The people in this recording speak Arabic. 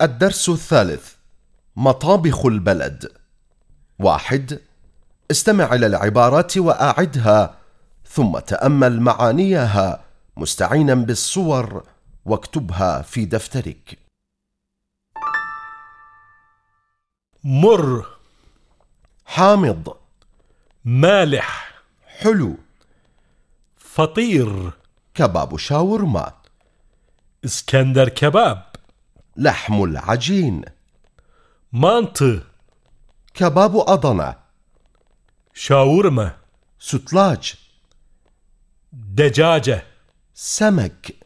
الدرس الثالث مطابخ البلد. واحد استمع إلى العبارات وأعدها ثم تأمل معانيها مستعينا بالصور واكتبها في دفترك. مر. حامض. مالح. حلو. فطير. كباب شاورما. إسكندر كباب. لحم العجين. مانتı كباب أضنة. شاورما. ستلاج. دجاجة. سمك.